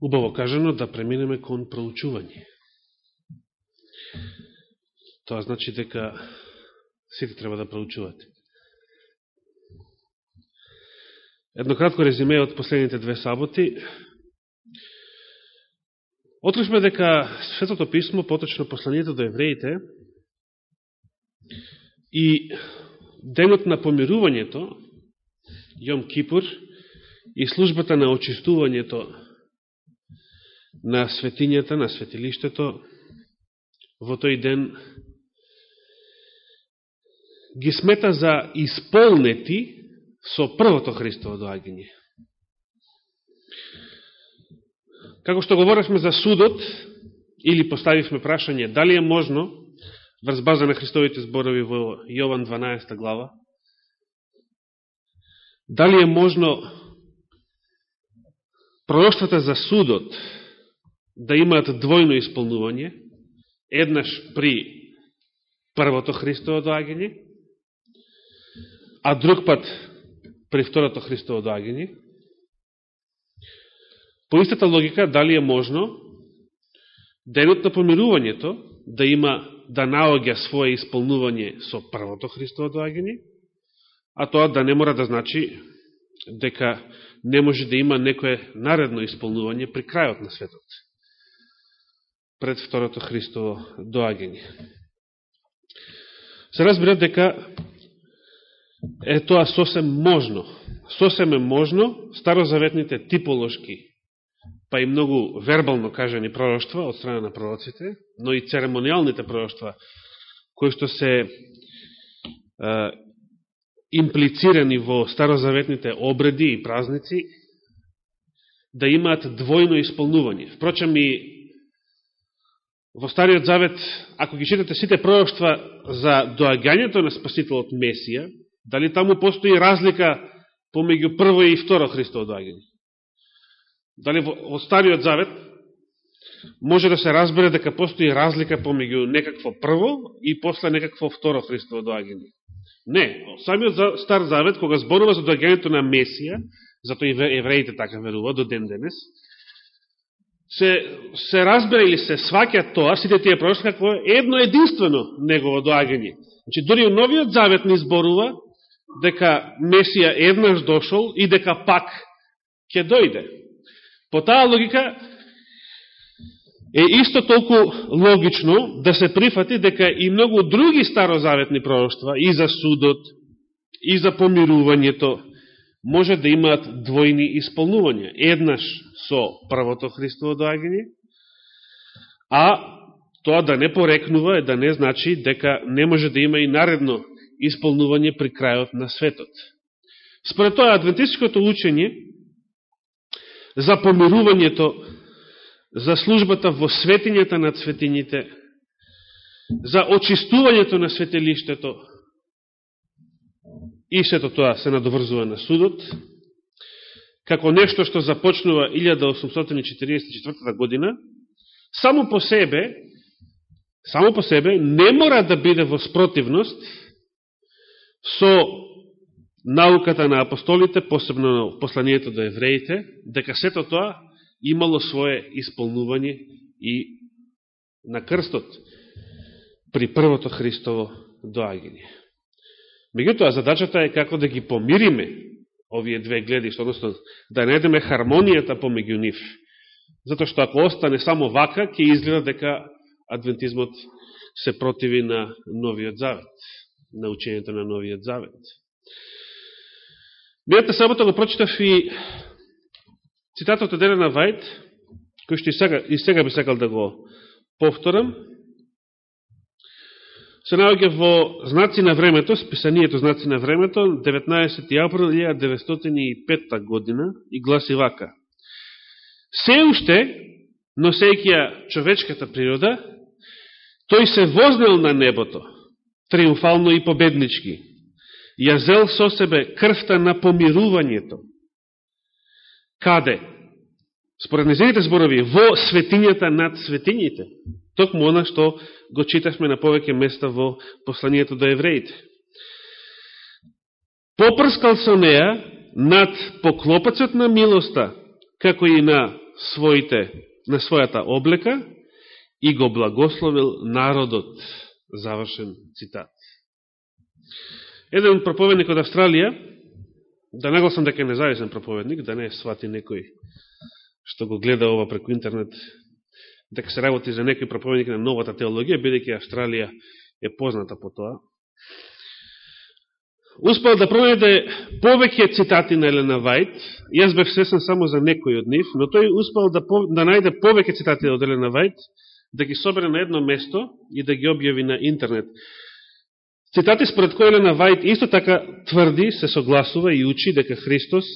убаво кажано, да преминеме кон проучување. Тоа значи дека сите треба да проучувате. Едно кратко резиме од последните две саботи. Отрушме дека Светото писмо, поточно посланието до евреите, и денот на помирувањето, Јом Кипур, и службата на очистувањето на светињата, на светилиштето, во тој ден ги смета за исполнети со првото Христово доаѓање. Како што говоревме за судот, или поставивме прашање, дали е можно, врз база на Христовите зборови во Јован 12 глава, дали е можно пророќствата за судот да имаат двојно исполнување, еднаш при првото Христово доаѓање, а друг пат при второто Христово доаѓање. По истата логика, дали е можно денот на помирувањето да има да наоѓа своје исполнување со првото Христово доаѓање, а тоа да не мора да значи дека не може да има некое наредно исполнување при крајот на светот, пред второто Христово доаѓање. Се разбира дека е тоа сосем можно. Сосем е можно старозаветните типолошки, па и многу вербално кажани пророќства од страна на пророците, но и церемонијалните пророќства, кои што се е, имплицирани во старозаветните обреди и празници, да имаат двојно исполнување. Впрочем и во Стариот Завет, ако ги читате сите пророќства за доагањето на Спасителот Месија, Дали таму постои разлика помеѓу прво и второ Христово доаѓање? Дали во Стариот Завет може да се разбере дека постои разлика помеѓу некакво прво и после некакво второ Христово доаѓање? Не, самиот Стар Завет, кога зборува за доаѓањето на Месија, зато и евреите така верува до ден денес, се, се разбере или се сваќа тоа, сите тие пророќства, какво е едно единствено негово доаѓање. Значи, дори у Новиот Завет ни зборува дека Месија еднаш дошол и дека пак ќе дојде. По таа логика е исто толку логично да се прифати дека и многу други старозаветни пророќства и за судот, и за помирувањето, може да имаат двојни исполнувања. Еднаш со првото Христово доаѓање, а тоа да не порекнува е да не значи дека не може да има и наредно исполнување при крајот на светот. Според тоа, адвентистичкото учење за помирувањето, за службата во светињата над светињите, за очистувањето на светелиштето и сето тоа се надоврзува на судот, како нешто што започнува 1844 година, само по себе, само по себе не мора да биде во спротивност со науката на апостолите, посебно посланието до евреите, дека сето тоа имало свое исполнување и на крстот при првото Христово доаѓање. Меѓутоа, задачата е како да ги помириме овие две гледишта, односно да најдеме хармонијата помеѓу нив. Затоа што ако остане само вака, ќе изгледа дека адвентизмот се противи на новиот завет на учењето на Новиот Завет. Мијата сабота го прочитав и цитатот од Елена Вајд, кој што и сега, и сега би сакал да го повторам, се наоѓа во Знаци на времето, списанието Знаци на времето, 19. април 1905 година, и гласи вака. Се уште, носејќа човечката природа, тој се вознел на небото, триумфално и победнички. Ја зел со себе крвта на помирувањето. Каде? Според незените зборови, во светињата над светињите. Токму она што го читавме на повеќе места во посланието до евреите. Попрскал со неа над поклопацот на милоста, како и на своите, на својата облека и го благословил народот. Завршен цитат. Еден проповедник од Австралија, да нагласам дека е независен проповедник, да не свати некој што го гледа ова преку интернет, дека се работи за некој проповедник на новата теологија, бидејќи Австралија е позната по тоа, успел да пронајде повеќе цитати на Елена Вајт, јас бев сесен само за некој од нив, но тој успел да, да најде повеќе цитати од Елена Вајт, да ги собере на едно место и да ги објави на интернет. Цитати според кој Елена Вајт исто така тврди, се согласува и учи дека Христос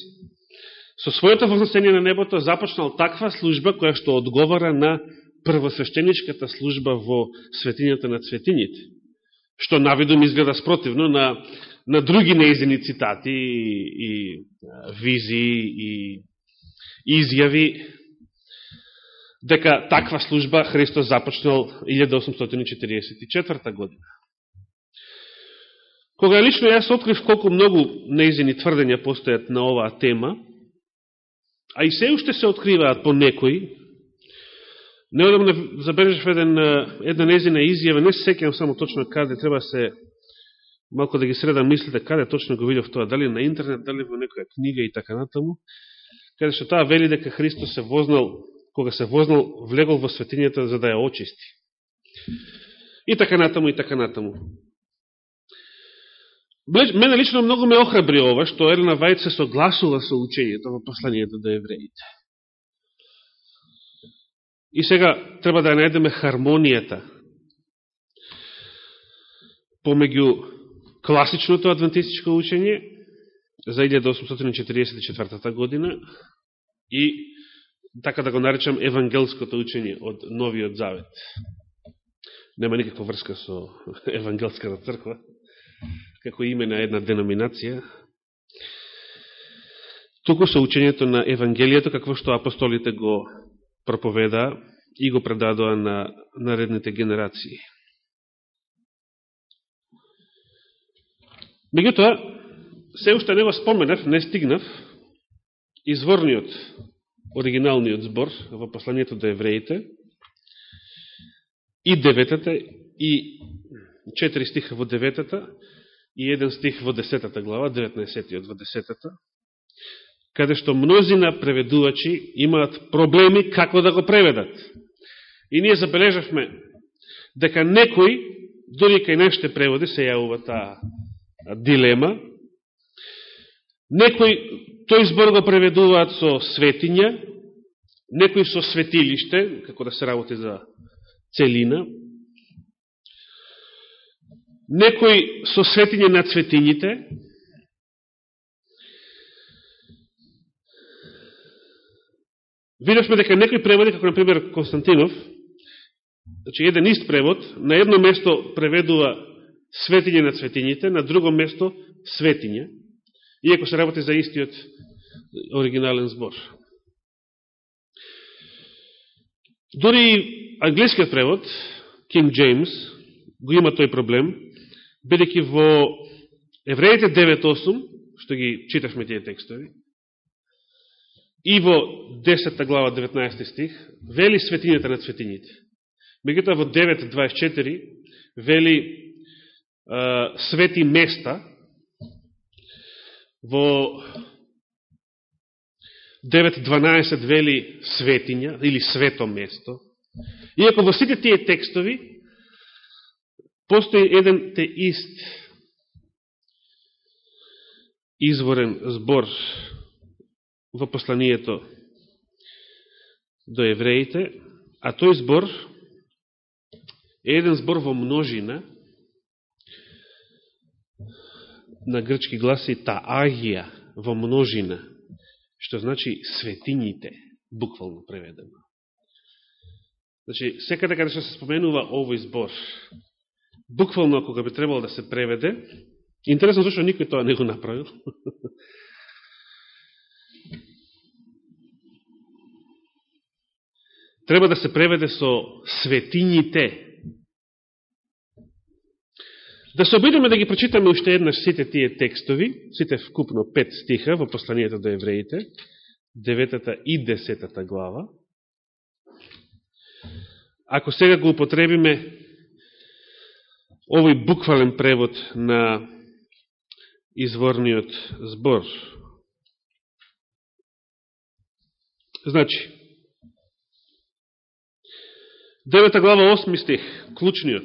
со својото вознесение на небото започнал таква служба која што одговара на првосвещеничката служба во светињата на цветињите, што навидом изгледа спротивно на на други неизени цитати и, и визии и изјави дека таква служба Христос започнал 1844 година. Кога лично јас открив колку многу неизини тврдења постојат на оваа тема, а и се уште се откриваат по некои, неодамна забележав еден, една незина изјава, не секам само точно каде треба се малко да ги средам мислите каде точно го видов тоа, дали на интернет, дали во некоја книга и така натаму, каде што таа вели дека Христос се вознал, кога се вознал, влегол во светињата за да ја очисти. И така натаму, и така натаму. Мене лично многу ме охрабри ова, што Елена Вајд се согласува со учењето во посланието до евреите. И сега треба да најдеме хармонијата помеѓу класичното адвентистичко учење за 1844 година и така да го наречам евангелското учење од Новиот Завет. Нема никаква врска со Евангелската црква, како име на една деноминација, туку со учењето на Евангелието, какво што апостолите го проповеда и го предадоа на наредните генерации. Меѓутоа, се уште не го споменав, не стигнав изворниот, оригиналниот збор во посланието до евреите и деветата и четири стиха во деветата и еден стих во десетата глава, 19 во десетата, каде што мнозина преведувачи имаат проблеми како да го преведат. И ние забележавме дека некои, дори кај нашите преводи, се јавува таа дилема. Некои тој збор го преведуваат со светиња, некои со светилиште, како да се работи за целина, Некој со светиње на цветињите, видовме дека некои преводи, како например Константинов, значи еден ист превод, на едно место преведува светиње на цветињите, на друго место светиње, иако се работи за истиот оригинален збор. Дори англискиот превод, King James, го има тој проблем, бидеќи во Евреите 9.8, што ги читавме тие текстови, и во 10 глава 19 стих, вели светињата на светињите. Мегуто во 9.24 вели свети места во 9.12 вели светиња или свето место. Иако во сите тие текстови постои еден теист изворен збор во посланието до евреите, а тој збор е еден збор во множина, на грчки гласи агија во множина, што значи светињите, буквално преведено. Значи, секаде каде што се споменува овој збор, буквално кога би требало да се преведе, интересно зашто никој тоа не го направил, треба да се преведе со светињите, Да се обидеме да ги прочитаме уште еднаш сите тие текстови, сите вкупно пет стиха во посланието до евреите, деветата и десетата глава, ако сега го употребиме овој буквален превод на изворниот збор. Значи, Девета глава, осми стих, клучниот.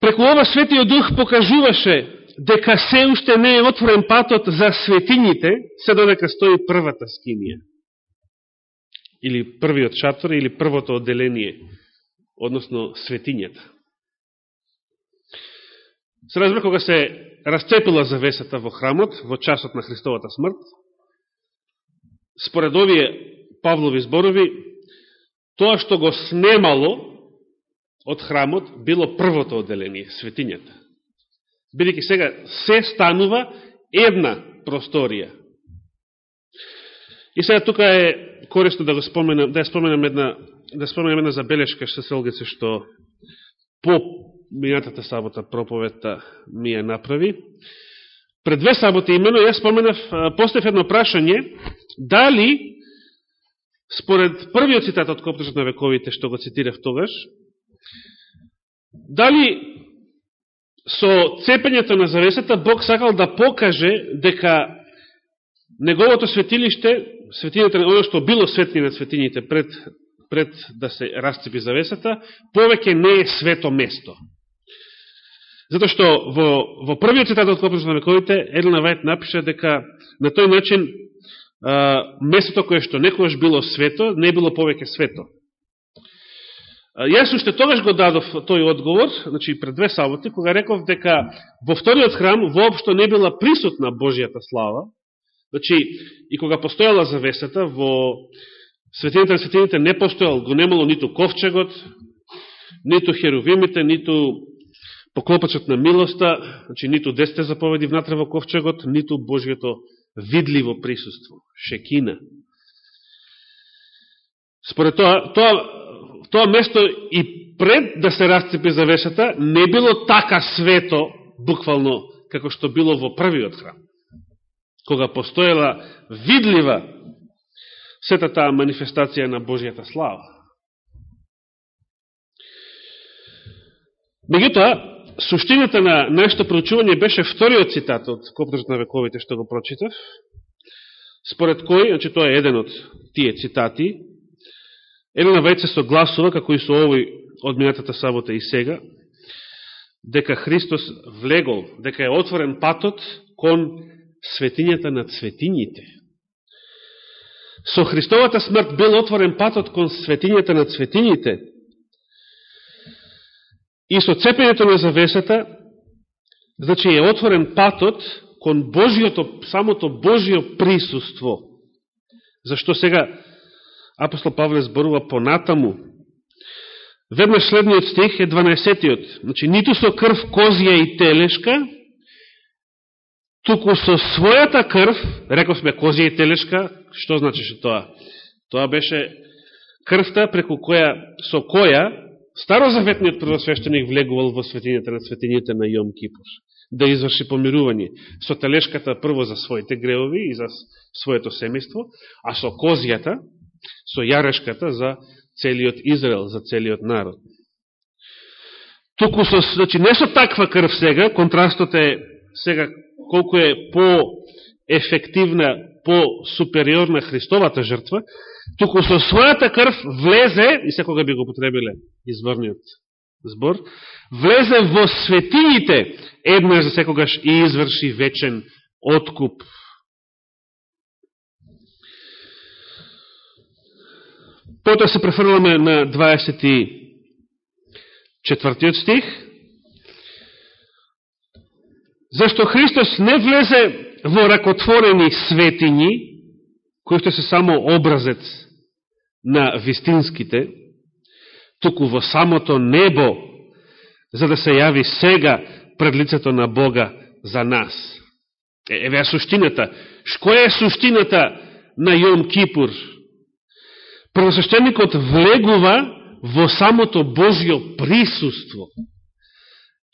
Преку ова Светиот Дух покажуваше дека се уште не е отворен патот за светињите, се додека стои првата скинија. Или првиот шатор, или првото одделение, односно светињата. Се разбра кога се расцепила завесата во храмот, во часот на Христовата смрт, според овие Павлови зборови, тоа што го снемало од храмот било првото отделение, светињата. Бидеќи сега се станува една просторија. И сега тука е корисно да го споменам, да ја споменам една, да споменам една забелешка што се олгице што по минатата сабота проповедта ми ја направи. Пред две саботи имено ја споменав, постав едно прашање, дали според првиот цитат од Коптежот на вековите, што го цитирав тогаш, дали со цепењето на завесата Бог сакал да покаже дека неговото светилиште, светињата на оно што било светли на светињите пред, пред да се расцепи завесата, повеќе не е свето место. Зато што во, во првиот цитат од Коптежот на вековите, Елена Вајт напиша дека на тој начин местото кое што некојаш било свето, не било повеќе свето. Јас уште тогаш го дадов тој одговор, значи пред две саботи, кога реков дека во вториот храм воопшто не била присутна Божијата слава, значи и кога постојала завесата, во светините на светините не постојал, го немало ниту ковчегот, ниту херувимите, ниту поклопачот на милоста, значи ниту десте заповеди внатре во ковчегот, ниту Божијето видливо присуство, шекина. Според тоа, тоа, тоа место и пред да се расцепи завесата, не било така свето, буквално, како што било во првиот храм. Кога постоела видлива сета таа манифестација на Божијата слава. Меѓутоа, суштината на нашето проучување беше вториот цитат од Копнежот на вековите што го прочитав, според кој, значи тоа е еден од тие цитати, Елена Вајце согласува, како и со овој од минатата сабота и сега, дека Христос влегол, дека е отворен патот кон светињата на цветињите. Со Христовата смрт бил отворен патот кон светињата на цветињите, И со цепењето на завесата, значи е отворен патот кон Божиото, самото Божио присуство. Зашто сега апостол Павле зборува понатаму. Веднаш следниот стих е 12-тиот. Значи, ниту со крв козија и телешка, туку со својата крв, рековме козија и телешка, што значеше тоа? Тоа беше крвта преку која, со која Старозаветниот првосвещеник влегувал во светињата на светињите на Јом Кипур, да изврши помирување со телешката прво за своите греови и за своето семејство, а со козијата, со јарешката за целиот Израел, за целиот народ. Туку со, значи, не со таква крв сега, контрастот е сега колку е по-ефективна, по-супериорна Христовата жртва, туку со својата крв влезе, и секога би го потребиле изворниот збор, влезе во светините, еднаш за секогаш и изврши вечен откуп. Потоа се префрламе на 24 стих. Зашто Христос не влезе во ракотворени светињи, кои што се само образец на вистинските, туку во самото небо, за да се јави сега пред лицето на Бога за нас. Еве е суштината. Шкоја е суштината на Јом Кипур? Првосвещеникот влегува во самото Божјо присуство.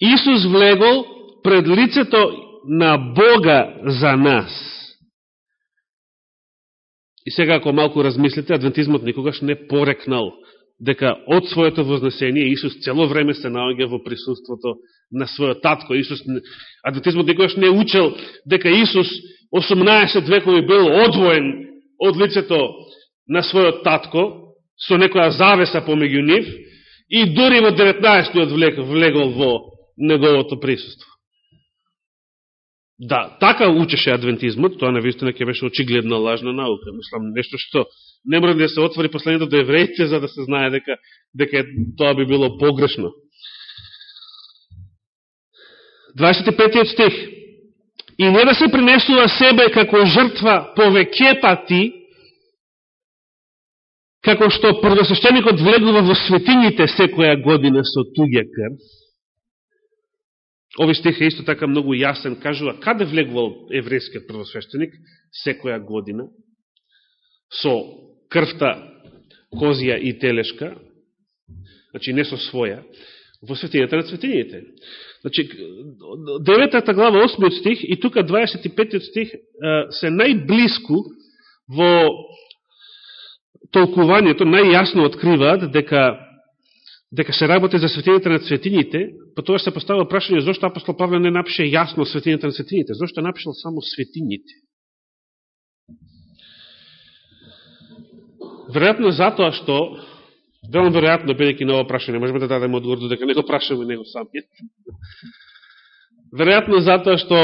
Исус влегол пред лицето на Бога за нас. И сега, ако малку размислите, адвентизмот никогаш не порекнал дека од своето вознесение Исус цело време се наоѓа во присуството на својот татко. Исус, адвентизмот никогаш не учел дека Исус 18 векови бил одвоен од лицето на својот татко со некоја завеса помеѓу нив и дури во 19. влегол во неговото присуство. Да, така учеше адвентизмот, тоа навистина ќе беше очигледна лажна наука. Мислам, нешто што не мора да се отвори последното до евреите, за да се знае дека, дека тоа би било погрешно. 25 стих. И не да се принесува себе како жртва повеќе пати, како што првосвещеникот влегува во светињите секоја година со туѓа крв, Ови стих е исто така многу јасен, кажува каде влегувал еврејскиот првосвещеник секоја година со крвта козија и телешка, значи не со своја, во светињата на светињите. Значи, деветата глава, 8 стих и тука 25 стих се најблиску во толкувањето, најјасно откриваат дека дека се работи за светињата на светињите, па тоа се поставува прашање зошто апостол Павле не напише јасно светињата на светињите, зошто напишал само светињите. Веројатно затоа што, велам веројатно, бидеќи на ово прашање, можеме да дадеме одговор дека не го прашаме него самиот. Веројатно затоа што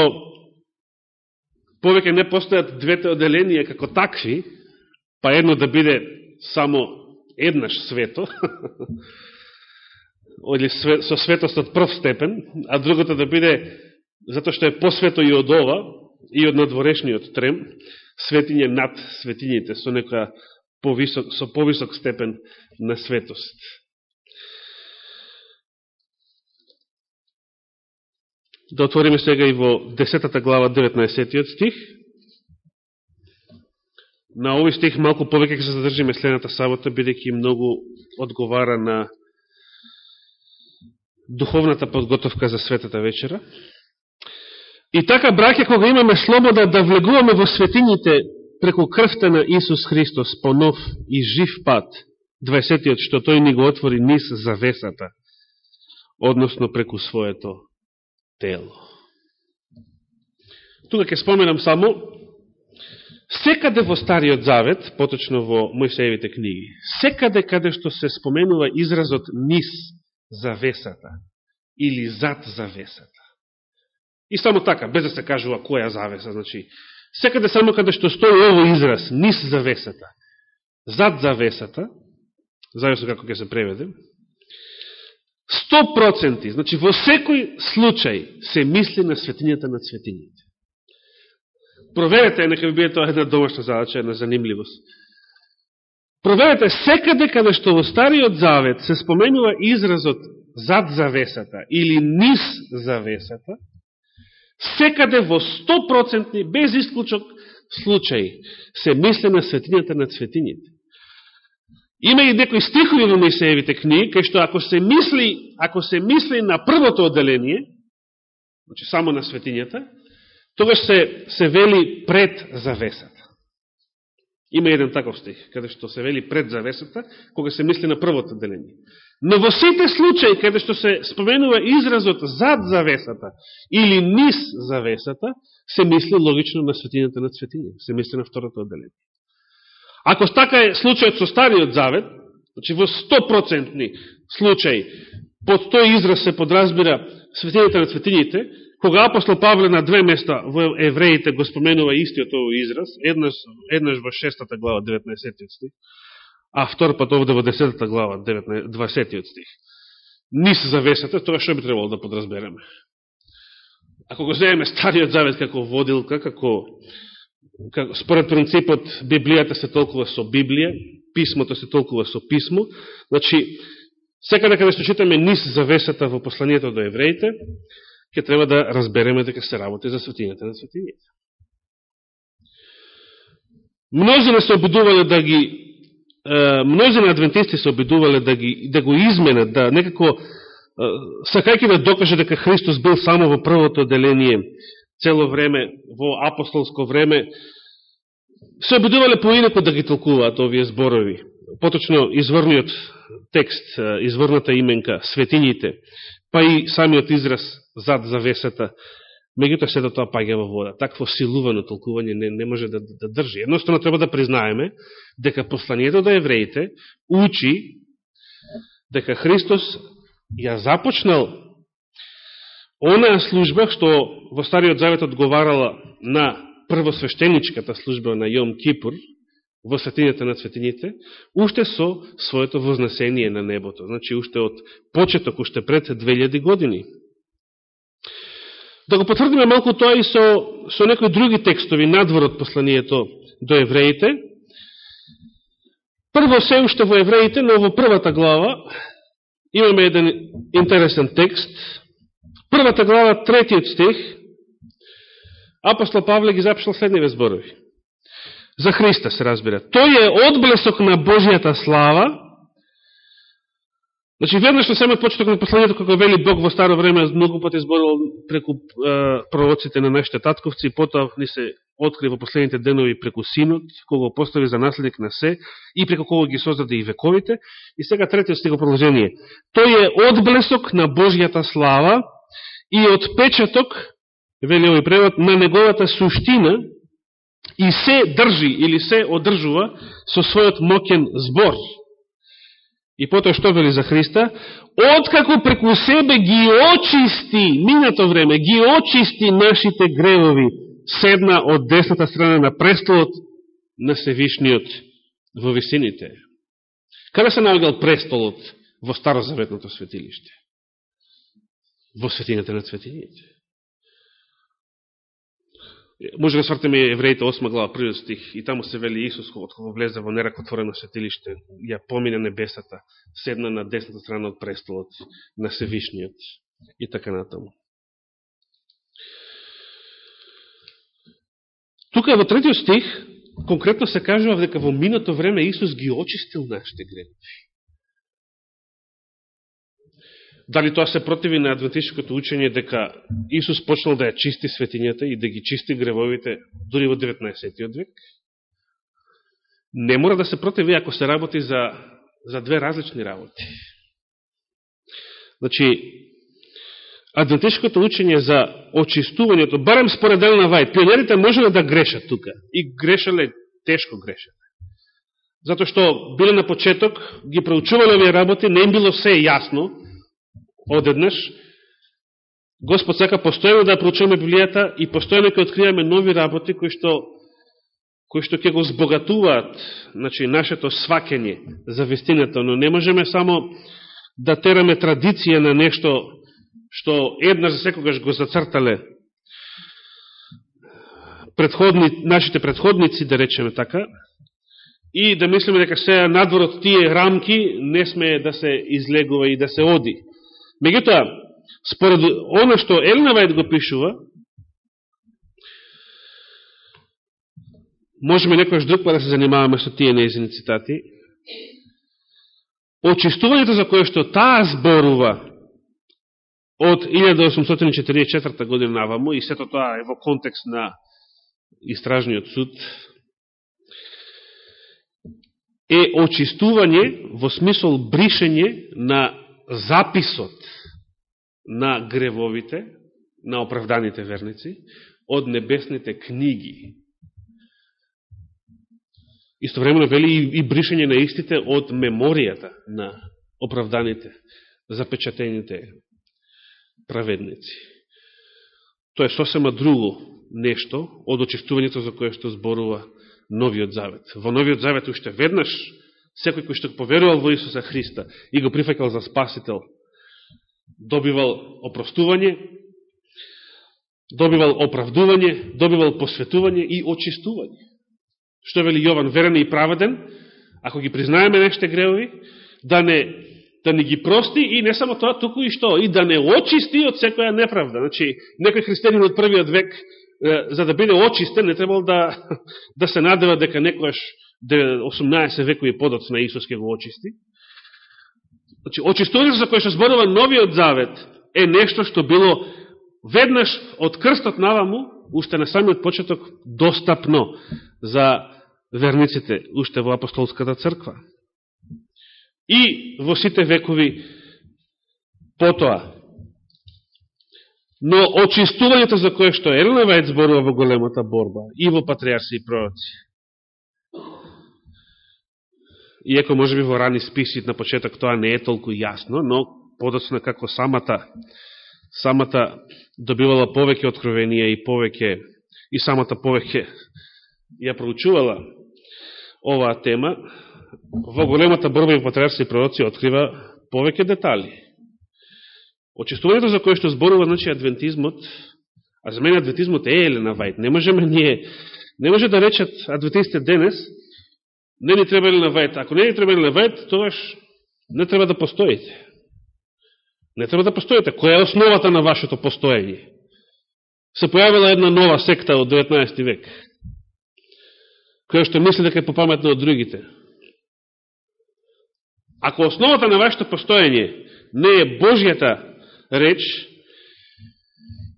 повеќе не постојат двете оделенија како такви, па едно да биде само еднаш свето, или со светост од прв степен, а другото да биде, затоа што е посвето и од ова, и од надворешниот трем, светиње над светињите, со некоја повисок, со повисок степен на светост. Да отвориме сега и во 10 глава 19 стих. На овој стих малку повеќе ќе се задржиме следната сабота, бидејќи многу одговара на духовната подготовка за светата вечера. И така, браке, кога имаме слобода да влегуваме во светињите преку крвта на Исус Христос по нов и жив пат, 20-тиот, што тој ни го отвори низ завесата, односно преку своето тело. Тука ќе споменам само, секаде во Стариот Завет, поточно во Мојсеевите книги, секаде каде што се споменува изразот низ завесата или зад завесата. И само така, без да се кажува која завеса, значи, секаде само каде што стои ово израз, низ завесата, зад завесата, зависно како ќе се преведе, 100%, значи во секој случај се мисли на светињата на светињите. Проверете, нека ви биде тоа една домашна задача, една занимливост. Проверете, секаде каде што во Стариот Завет се споменува изразот зад завесата или низ завесата, секаде во 100% без исклучок случај се мисли на светињата на цветињите. Има и некои стихови во Моисеевите книги, кај што ако се мисли, ако се мисли на првото одделение, значи само на светињата, тогаш се, се вели пред завесата. Има еден таков стих, каде што се вели пред завесата, кога се мисли на првото деление. Но во сите случаи, каде што се споменува изразот зад завесата или низ завесата, се мисли логично на светината на светиње, се мисли на второто отделение. Ако така е случајот со Стариот Завет, значи во 100% случај под тој израз се подразбира светината на светињите, Кога апостол Павле на две места во евреите го споменува истиот овој израз, еднаш, еднаш во шестата глава 19 стих, а втор пат овде во 10 глава 20 стих. Нис завесата, тоа што би требало да подразбереме. Ако го земеме Стариот Завет како водилка, како, како според принципот Библијата се толкува со Библија, писмото се толкува со писмо, значи, секаде каде што читаме низ завесата во посланието до евреите, ќе треба да разбереме дека се работи за светињата на светињата. Мнозина се обидувале да ги мнозина адвентисти се обидувале да ги да го изменат, да некако сакајќи да докаже дека Христос бил само во првото деление цело време, во апостолско време, се обидувале поинако да ги толкуваат овие зборови. Поточно изврниот текст, изврната именка, светињите, па и самиот израз зад завесата, меѓутоа сето тоа паѓа во вода. Такво силувано толкување не, не може да, да држи. Едноставно треба да признаеме дека посланието до евреите учи дека Христос ја започнал онаа служба што во Стариот Завет одговарала на првосвещеничката служба на Јом Кипур, во светињата на светињите, уште со своето вознесение на небото. Значи, уште од почеток, уште пред 2000 години. Да го потврдиме малку тоа и со, со некои други текстови надвор од посланието до евреите. Прво се уште во евреите, но во првата глава имаме еден интересен текст. Првата глава, третиот стих, апостол Павле ги запишал следниве зборови. За Христа се разбира. Тој е одблесок на Божијата слава. Значи, веднаш на самиот почеток на посланието, како вели Бог во старо време, многу пати зборувал преку е, пророците на нашите татковци, потоа ни се откри во последните денови преку Синот, кога постави за наследник на се, и преку кога ги создаде и вековите. И сега третиот стиго продолжение. Тој е одблесок на Божијата слава и отпечаток, вели овој превод, на неговата суштина, и се држи или се одржува со својот мокен збор. И потоа што вели за Христа? Откако преку себе ги очисти, минато време, ги очисти нашите гревови, седна од десната страна на престолот на Севишниот во висините. Каде се наоѓал престолот во Старозаветното светилиште? Во светината на светините. Може да свртеме Евреите 8 глава, првиот стих, и таму се вели Исус, кога влезе во неракотворено светилиште, ја помине небесата, седна на десната страна од престолот на Севишниот и така натаму. Тука во третиот стих, конкретно се кажува дека во минато време Исус ги очистил нашите грехи. Дали тоа се противи на адвентистичкото учење дека Исус почнал да ја чисти светињата и да ги чисти гревовите дури во 19. век? Не мора да се противи ако се работи за, за две различни работи. Значи, адвентистичкото учење за очистувањето, барем според Елена Вајд, пионерите можеле да грешат тука. И грешале, тешко грешале. Зато што биле на почеток, ги проучувале овие работи, не им било се јасно, одеднаш, Господ сака постојано да проучуваме Библијата и постојано ќе откриваме нови работи кои што кои што ќе го збогатуваат значи, нашето свакење за вестината, но не можеме само да тераме традиција на нешто што една за секогаш го зацртале предходни, нашите предходници, да речеме така, и да мислиме дека се надвор од тие рамки не сме да се излегува и да се оди. Меѓутоа, според оно што Елена Вајд го пишува, можеме некојаш друг па да се занимаваме со тие неизини цитати, очистувањето за кое што таа зборува од 1844 година наваму, и сето тоа е во контекст на истражниот суд, е очистување во смисол бришење на записот на гревовите, на оправданите верници, од небесните книги. Истовремено вели и бришење на истите од меморијата на оправданите, запечатените праведници. Тоа е сосема друго нешто од очистувањето за кое што зборува Новиот Завет. Во Новиот Завет уште веднаш секој кој што поверувал во Исуса Христа и го прифакал за Спасител, добивал опростување, добивал оправдување, добивал посветување и очистување. Што вели Јован, верен и праведен, ако ги признаеме неште греови, да не, да не ги прости и не само тоа, туку и што, и да не очисти од секоја неправда. Значи, некој християнин од првиот век, за да биде очистен, не требал да, да се надева дека некојаш 18 векови подоц на Исус ке го очисти. Значи, очистувањето за кое што зборува новиот завет е нешто што било веднаш од крстот наваму, уште на самиот почеток, достапно за верниците, уште во апостолската црква. И во сите векови потоа. Но очистувањето за кое што Елена Вајд зборува во големата борба и во патриарси и пророци. Иако може би во рани списи на почеток тоа не е толку јасно, но подоцна како самата самата добивала повеќе откровенија и повеќе и самата повеќе ја проучувала оваа тема, во големата борба и патриарски пророци открива повеќе детали. Очистувањето за кое што зборува, значи, адвентизмот, а за мене адвентизмот е Елена Вајт. Не можеме ние, не може да речат адвентистите денес, не ни треба Елена Ако не ни треба Елена тогаш не треба да постоите. Не треба да постоите. Која е основата на вашето постоење? Се појавила една нова секта од 19. век, која што мисли дека е попаметна од другите. Ако основата на вашето постоење не е Божјата реч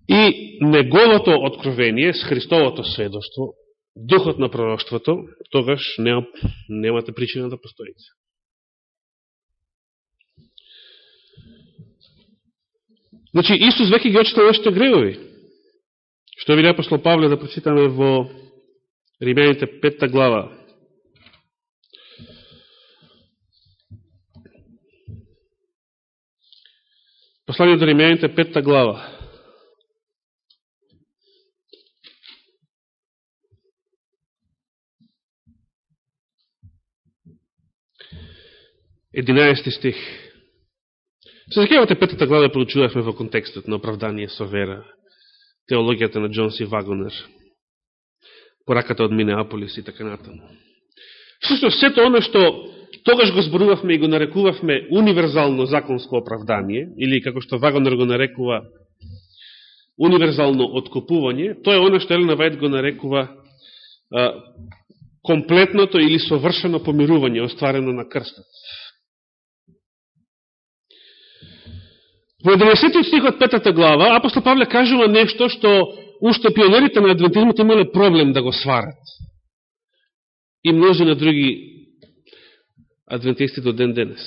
и неговото откровение с Христовото сведоштво, духот на пророќството, тогаш нема, немате причина да постоите. Значи, Исус веќе ги очитал нашите гревови. Што ви апостол Павле да прочитаме во Римените петта глава. Послание до Римените петта глава. Единаести стих. Се закевате петата глава да проучувавме во контекстот на оправдание со вера, теологијата на Джонси Вагонер, пораката од Минеаполис и така натаму. Сушто, сето оно што тогаш го зборувавме и го нарекувавме универзално законско оправдание, или како што Вагонер го нарекува универзално откупување, тоа е оно што Елена Вајд го нарекува а, комплетното или совршено помирување, остварено на крстот. Во 90 стих од петата глава, апостол Павле кажува нешто што уште пионерите на адвентизмот имале проблем да го сварат. И множи на други адвентисти до ден денес.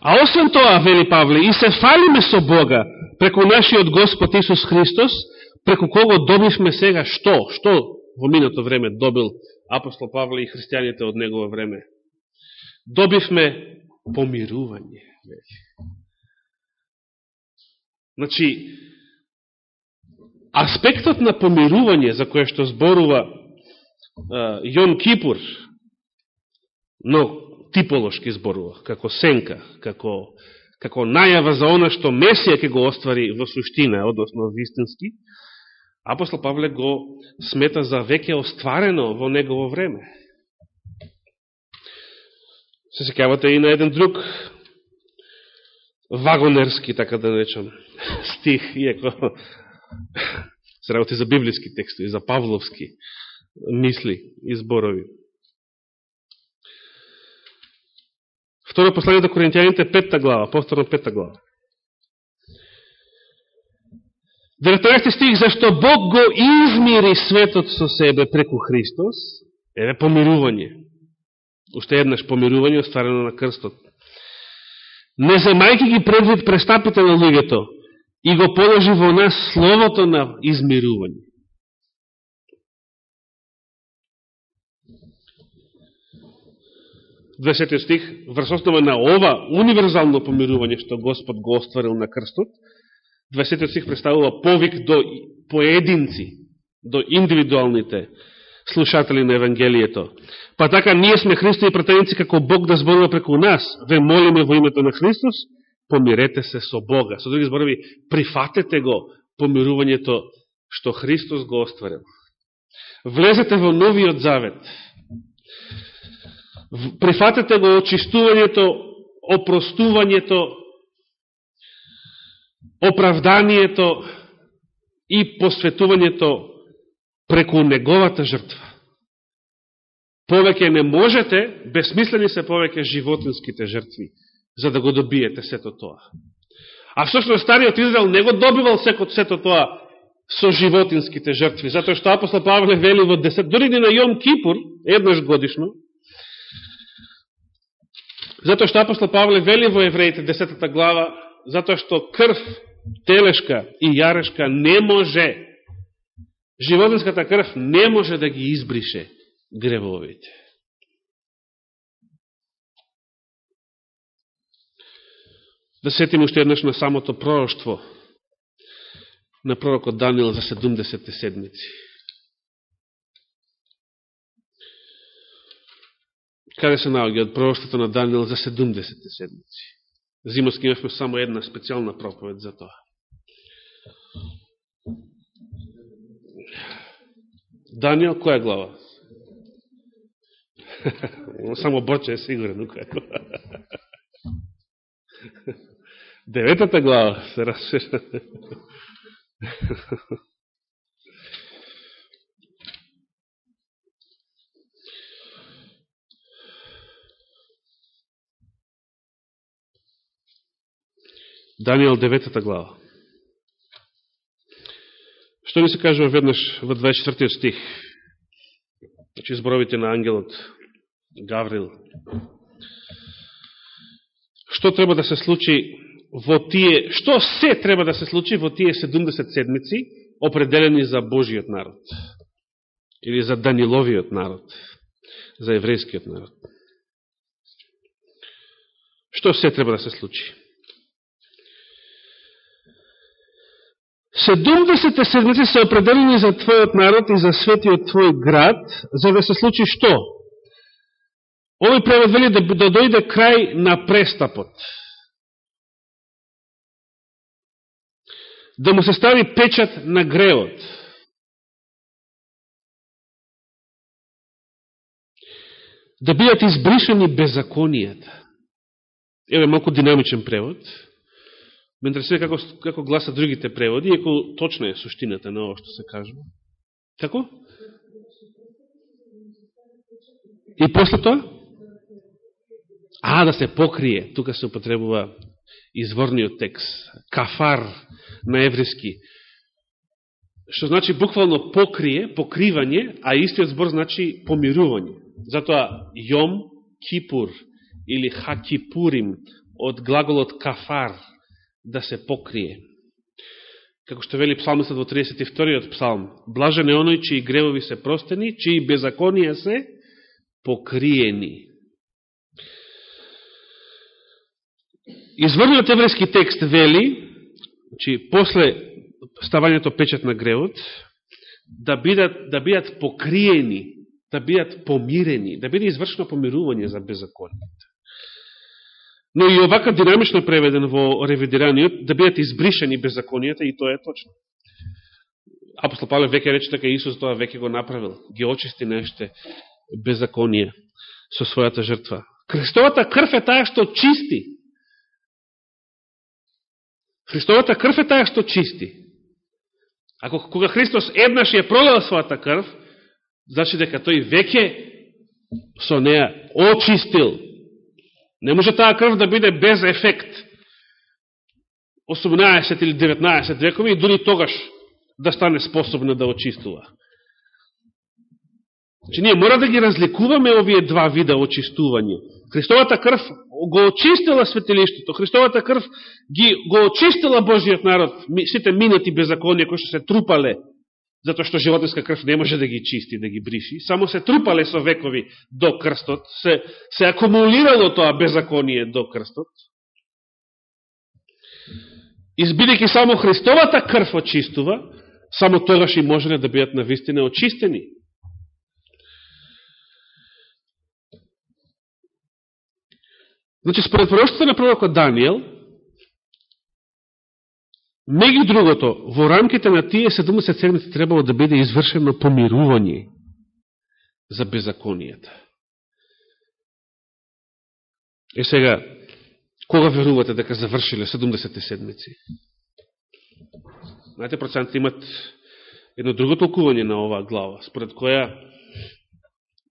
А освен тоа, вели Павле, и се фалиме со Бога преку нашиот Господ Исус Христос, преку кого добивме сега што? Што во минато време добил апостол Павле и христијаните од негово време? Добивме помирување. Вели. Значи, аспектот на помирување за кое што зборува Јон Кипур, но типолошки зборува, како сенка, како, како најава за она што Месија ќе го оствари во суштина, односно вистински, апостол Павле го смета за веќе остварено во негово време. Се секавате и на еден друг вагонерски, така да речам, стих, иако се работи за библиски текстови, за павловски мисли и зборови. Второ послание до Коринтијаните, петта глава, повторно петта глава. 19 стих, зашто Бог го измири светот со себе преку Христос, еве помирување. Уште еднаш помирување остварено на крстот не земајки ги предвид престапите на луѓето, и го положи во нас словото на измирување. Двесетиот стих, врз основа на ова универзално помирување што Господ го остварил на крстот, двесетиот стих представува повик до поединци, до индивидуалните слушатели на Евангелието. Па така, ние сме Христови пратеници како Бог да зборува преку нас. Ве молиме во името на Христос, помирете се со Бога. Со други зборови, прифатете го помирувањето што Христос го остварил. Влезете во новиот завет. Прифатете го очистувањето, опростувањето, оправданието и посветувањето преку неговата жртва. Повеќе не можете, безсмислени се повеќе животинските жртви, за да го добиете сето тоа. А всушност Стариот Израел не го добивал секот сето тоа со животинските жртви, затоа што апостол Павле вели во 10, дори ни на Јом Кипур, еднаш годишно, затоа што апостол Павле вели во Евреите 10 глава, затоа што крв телешка и јарешка не може, животинската крв не може да ги избрише гревовите. Да сетим уште еднаш на самото пророќство на пророкот Данијел за 70 седмици. Каде се наоѓа од пророќството на Данијел за 70 седмици? Зимоски имавме само една специјална проповед за тоа. Данијел, која глава? само Боче е сигурен, која глава. Деветата глава се расшира. Данијел 9 глава. Што ни се кажува веднаш во 24 стих? Значи зборовите на ангелот Гаврил. Што треба да се случи во тие, што се треба да се случи во тие 70 седмици определени за Божиот народ или за Даниловиот народ, за еврејскиот народ. Што се треба да се случи? 70 седмици се определени за твојот народ и за светиот твој град, за да се случи што? Овој превод вели да, да дојде крај на престапот. да му се стави печат на греот. Да бидат избришени беззаконијата. Еве малку динамичен превод. Ме интересува како, како гласат другите преводи, еко точна е суштината на ово што се кажува. Како? И после тоа? А, да се покрие. Тука се употребува изворниот текст. Кафар на еврејски. Што значи буквално покрие, покривање, а истиот збор значи помирување. Затоа Јом Кипур или Хакипурим од глаголот кафар да се покрие. Како што вели псалмистот во 32-иот псалм, блажен е оној чии гревови се простени, чии беззаконија се покриени. Изврниот еврејски текст вели Значи, после ставањето печат на гревот, да бидат, да бидат покриени, да бидат помирени, да биде извршено помирување за беззаконијата. Но и овака динамично преведен во ревидираниот, да бидат избришени беззаконијата, и тоа е точно. Апостол Павле веќе рече дека Исус тоа веќе го направил. Ги очисти неште беззаконие со својата жртва. Христовата крв е таа што чисти. Христовата крв е таа што чисти. Ако кога Христос еднаш ја пролила својата крв, значи дека тој веќе со неа очистил. Не може таа крв да биде без ефект. 18 или 19 векови и дури тогаш да стане способна да очистува. Значи, ние мора да ги разликуваме овие два вида очистување. Христовата крв го очистила светилиштето, Христовата крв ги, го очистила Божиот народ, сите минати беззаконија кои што се трупале, затоа што животинска крв не може да ги чисти, да ги бриши, само се трупале со векови до крстот, се, се акумулирало тоа беззаконие до крстот. Избидејќи само Христовата крв очистува, само тогаш и можеле да бидат на вистине очистени. Значи, според пророќството на пророкот Данијел, меѓу другото, во рамките на тие 70 седмици требало да биде извршено помирување за беззаконијата. Е сега, кога верувате дека завршиле 70 седмици? Знаете, процентите имат едно друго толкување на оваа глава, според која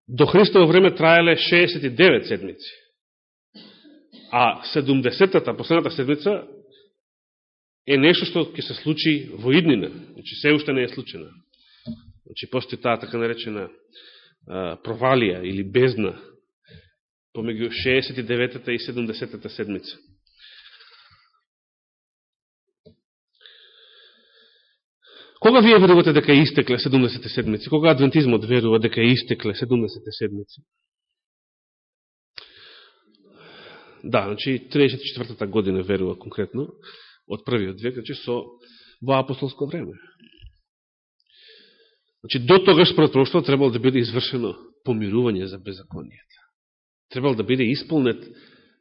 до Христово време траеле 69 седмици. А 70-та, последната седмица, е нешто што ќе се случи во иднина. Значи, се уште не е случена. Значи, постои таа така наречена а, провалија или бездна помеѓу 69-та и 70-та седмица. Кога вие верувате дека истекле 70 седмици? Кога адвентизмот верува дека истекле 70 седмици? Да, значи 34-та година верува конкретно, од првиот век, значи со во апостолско време. Значи до тогаш според пророќството требало да биде извршено помирување за беззаконијата. Требало да биде исполнет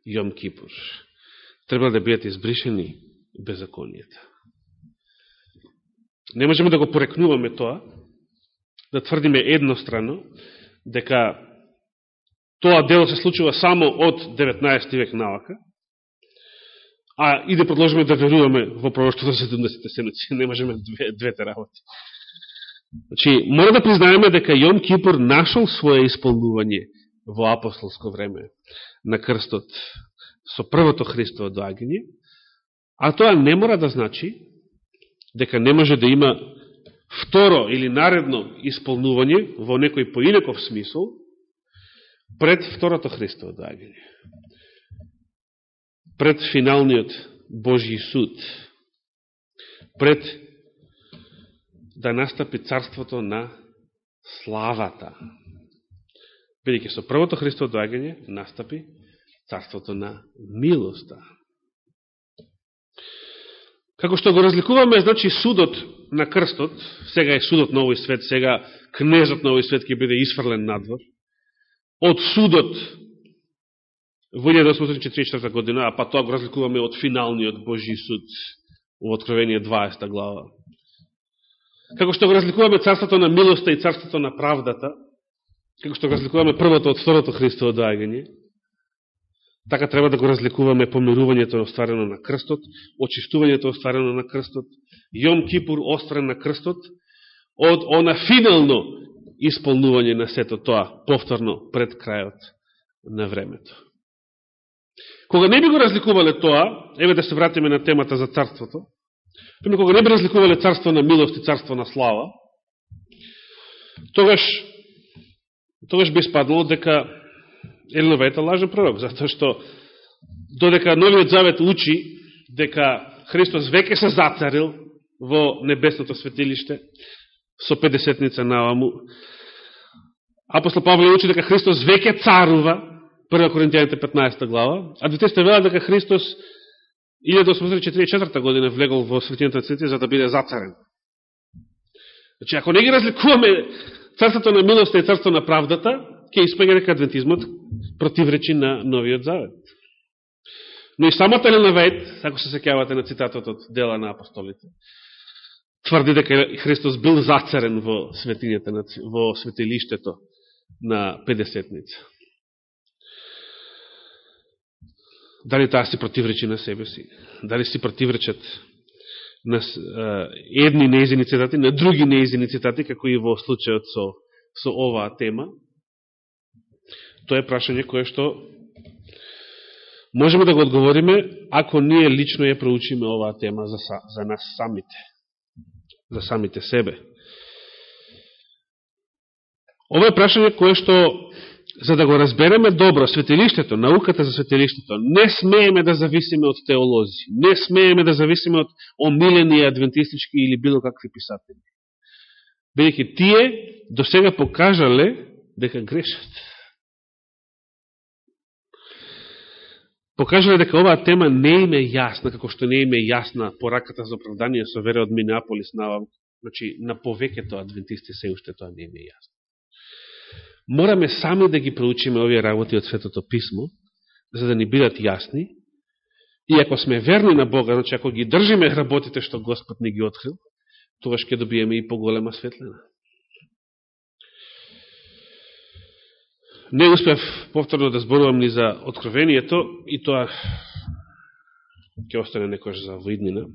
Јом Кипур. Требало да бидат избришени беззаконијата. Не можеме да го порекнуваме тоа, да тврдиме еднострано, дека тоа дело се случува само од 19 век навака, а и да продолжиме да веруваме во пророќството за 70 седмици. Не можеме две, двете работи. Значи, мора да признаеме дека Јом Кипур нашол своје исполнување во апостолско време на крстот со првото Христово доагање, а тоа не мора да значи дека не може да има второ или наредно исполнување во некој поинаков смисол пред второто Христово доагање. Пред финалниот Божји суд. Пред да настапи царството на славата. Бидеќи со првото Христово доагање настапи царството на милоста. Како што го разликуваме, значи, судот на крстот, сега е судот на овој свет, сега кнезот на овој свет ќе биде изфрлен надвор, од судот во 1844 година, а па тоа го разликуваме од финалниот Божи суд во Откровение 20 глава. Како што го разликуваме царството на милоста и царството на правдата, како што го разликуваме првото од второто Христово доагање, Така треба да го разликуваме помирувањето остварено на крстот, очистувањето остварено на крстот, Јом Кипур остварен на крстот, од она финално исполнување на сето тоа, повторно пред крајот на времето. Кога не би го разликувале тоа, еве да се вратиме на темата за царството, кога не би разликувале царство на милост и царство на слава, тогаш, тогаш би спаднало дека Елиновајта лажен пророк, затоа што додека Новиот Завет учи дека Христос веќе се зацарил во небесното светилиште со 50-ница наваму, апостол Павле учи дека Христос веќе царува, 1 Коринтијаните 15 глава, а двете велат дека Христос 1844 година влегол во светината цвети за да биде зацарен. Значи, ако не ги разликуваме царството на милоста и царството на правдата, ќе испаѓа дека адвентизмот противречи на Новиот Завет. Но и самата Елена Вајд, ако се секјавате на цитатот од Дела на апостолите, тврди дека Христос бил зацарен во светињата, во светилиштето на Педесетница. Дали таа си противречи на себе си? Дали си противречат на едни неизини цитати, на други неизини цитати, како и во случајот со, со оваа тема? Тоа е прашање кое што можеме да го одговориме ако ние лично ја проучиме оваа тема за, за нас самите, за самите себе. Ова е прашање кое што, за да го разбереме добро светилиштето, науката за светилиштето, не смееме да зависиме од теолози, не смееме да зависиме од омилени адвентистички или било какви писатели. Бидеќи тие до сега покажале дека грешат. Покажале дека оваа тема не им е јасна, како што не им е јасна пораката за оправдание со вера од Минеаполис на, значи, на повеќето адвентисти се уште тоа не им е јасно. Мораме сами да ги проучиме овие работи од Светото Писмо, за да ни бидат јасни, и ако сме верни на Бога, значи ако ги држиме работите што Господ не ги открил, тогаш ќе добиеме и поголема светлина. Не успев повторно да зборувам ни за откровението и тоа ќе остане некојаш за воиднина.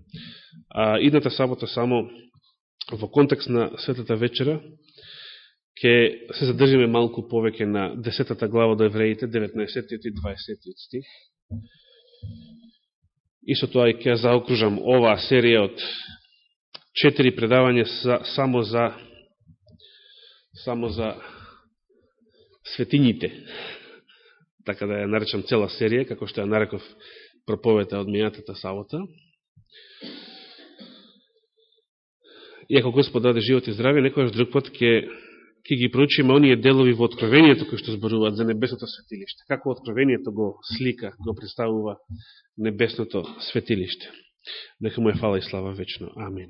А идната сабота само во контекст на Светлата вечера ќе се задржиме малку повеќе на 10 глава до евреите, 19 и 20 стих. И со тоа и ќе заокружам оваа серија од четири предавања само за само за светињите. Така да ја наречам цела серија, како што ја нареков проповета од мијатата сабота. И Господ даде живот и здравие, некојаш друг пат ќе ќе ги проучиме оние делови во Откровението кои што зборуваат за небесното светилиште. Како Откровението го слика, го представува небесното светилиште. Нека му е фала и слава вечно. Амин.